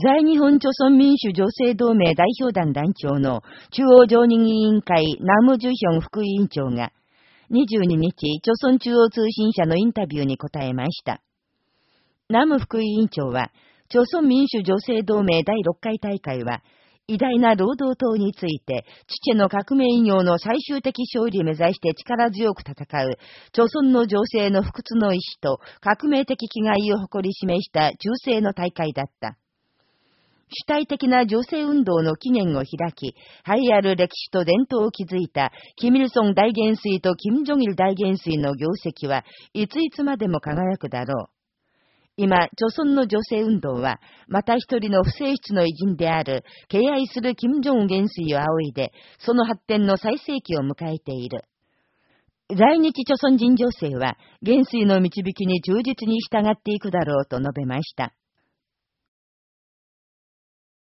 在日本朝鮮民主女性同盟代表団団長の中央常任委員会ナムジュヒョン副委員長が22日、朝鮮中央通信社のインタビューに答えました。ナム副委員長は、朝鮮民主女性同盟第6回大会は、偉大な労働党について、父の革命医療の最終的勝利を目指して力強く戦う、朝鮮の女性の不屈の意志と革命的気概を誇り示した中世の大会だった。体的な女性運動の起源を開き、栄えある歴史と伝統を築いた、キミルソン大元帥とキム・ジョギル大元帥の業績はいついつまでも輝くだろう。今、朝鮮の女性運動は、また一人の不正室の偉人である、敬愛する金正恩元帥を仰いで、その発展の最盛期を迎えている。在日朝鮮人女性は、元帥の導きに忠実に従っていくだろうと述べました。